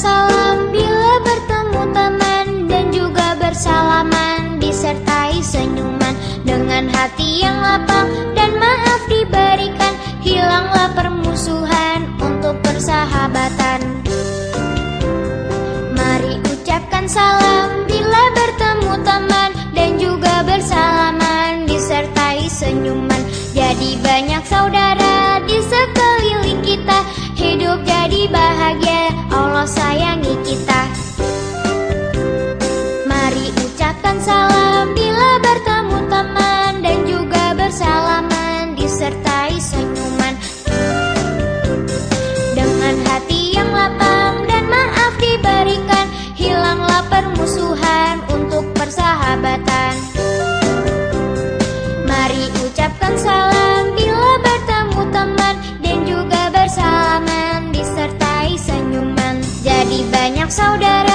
salam. Bila bertemu teman dan juga bersalaman disertai senyuman. Dengan hati yang lapang dan maaf diberikan hilanglah permusuhan untuk persahabatan. Mari ucapkan salam. Bila bertemu teman dan juga bersalaman disertai senyuman. Jadi banyak saudara di sekeliling saudara.